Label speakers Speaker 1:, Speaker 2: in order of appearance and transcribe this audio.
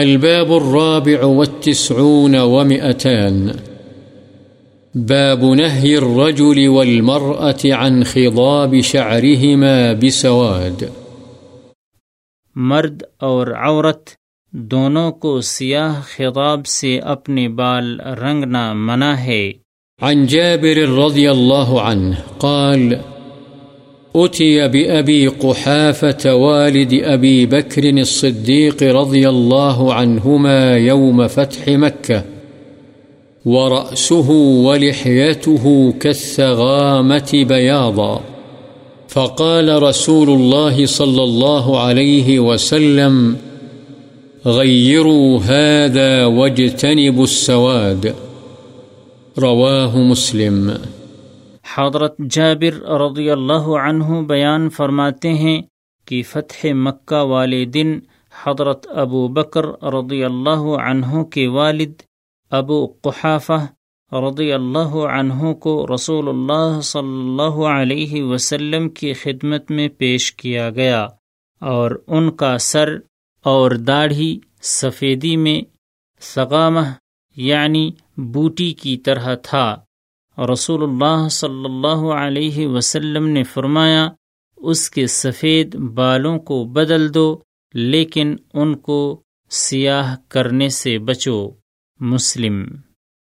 Speaker 1: الباب الرابع والتسعون ومئتان. باب نهي الرجل والمرأة عن خضاب شعرهما بسواد.
Speaker 2: مرد اور عورت دونوں کو سیاہ خطاب سے اپنے بال رنگنا منع ہے۔
Speaker 1: عن جابر رضي الله عنه قال أتي بأبي قحافة والد أبي بكر الصديق رضي الله عنهما يوم فتح مكة، ورأسه ولحيته كالثغامة بياضا. فقال رسول الله صلى الله عليه وسلم غيروا هذا واجتنبوا السواد. رواه مسلم.
Speaker 2: حضرت جابر رضی اللہ عنہ بیان فرماتے ہیں کہ فتح مکہ والے دن حضرت ابو بکر رضی اللہ عنہ کے والد ابو قحافہ رضی اللہ عنہ کو رسول اللہ صلی اللہ علیہ وسلم کی خدمت میں پیش کیا گیا اور ان کا سر اور داڑھی سفیدی میں سغامہ یعنی بوٹی کی طرح تھا۔ رسول اللہ صلی اللہ علیہ وسلم نے فرمایا، اس کے سفید بالوں کو بدل دو، لیکن ان کو سیاہ کرنے سے بچو۔ مسلم